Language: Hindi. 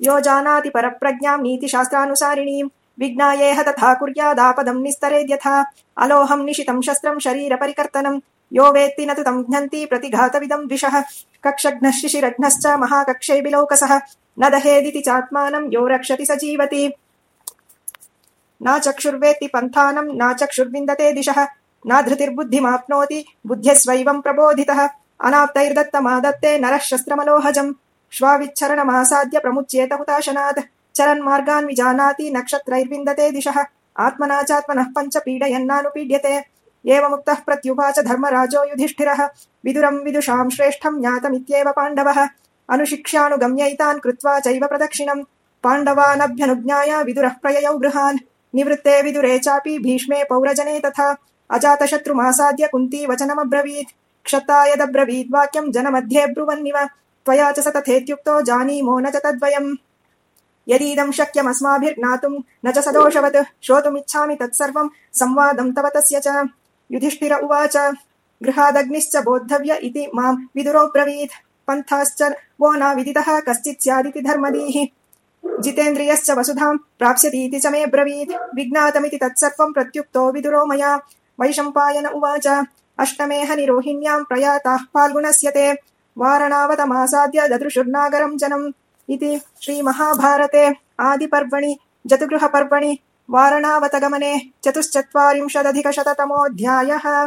यो जानाति परप्रज्ञां नीतिशास्त्रानुसारिणीं। विज्ञायेह तथा कुर्यादापदं निस्तरेद्यथा। अलोहं निशितं शस्त्रं शरीरपरिकर्तनं। यो वेत्ति न तु तं घ्नन्ति प्रतिघातविदं द्विषः कक्षघ्नः शिशिरघ्नश्च महाकक्षैबिलौकसः न दहेदिति चात्मानं यो रक्षति स जीवति। न चक्षुर्वेत्ति पन्थानं, न चक्षुर्विन्दते दिशः। न धृतिर्बुद्धिमाप्नोति, बुद्ध्यस्वैवं प्रबोधितः। अनाप्तैर्दत्तमादत्ते नरः शस्त्रमलोहजम्। श्वाविच्छरणमासाद्य प्रमुच्येत हुताशनात् चरन्मार्गान् विजानाति नक्षत्रैर्विन्दते दिशः आत्मना चात्मनः पञ्च पीडयन्नानुपीड्यते। एवमुक्तः प्रत्युवाच धर्मराजो युधिष्ठिरः। विदुरं विदुषां श्रेष्ठं ज्ञातमित्येव पाण्डवः। अनुशिक्ष्यानुगम्यैतान् कृत्वा चैव प्रदक्षिणम्। पाण्डवानभ्यनुज्ञाय विदुरः प्रययौ गृहान्। निवृत्ते विदुरे चापि भीष्मे पौरजने तथा। अजातशत्रुमासाद्य कुन्ती वचनमब्रवीत्। क्षता यदब्रवीद् वाक्यं जनमध्ये ब्रुवन्निव त्वया च स तथेत्युक्तो जानीमो न च तद्वयम्। यदीदं शक्यमस्माभिर्ज्ञातुं न च सदोषवत्। श्रोतुमिच्छामि तत्सर्वं संवादं तव तस्य च। युधिष्ठिर उवाच। गृहादग्निश्च बोद्धव्य इति माँ विदुरोऽब्रवीत्। पन्थाश्च वो न विदितः कश्चित् स्यादिति धर्मदीः। जितेन्द्रियश्च वसुधां प्राप्स्यतीति च मे ब्रवीत्। विज्ञातमिति तत्सर्वं प्रत्युक्तो विदुरो मया। वैशम्पायन उवाच। अष्टमेह हनिरोहिण्यां प्रयाताः फाल्गुनस्य ते वारणावतमासाद्य ददृशुर्नागरं जनम् इति श्रीमहाभारते आदिपर्वणि जतुगृहपर्वणि वारणावतगमने चतुश्चत्वारिंशदधिकशततमोऽध्यायः।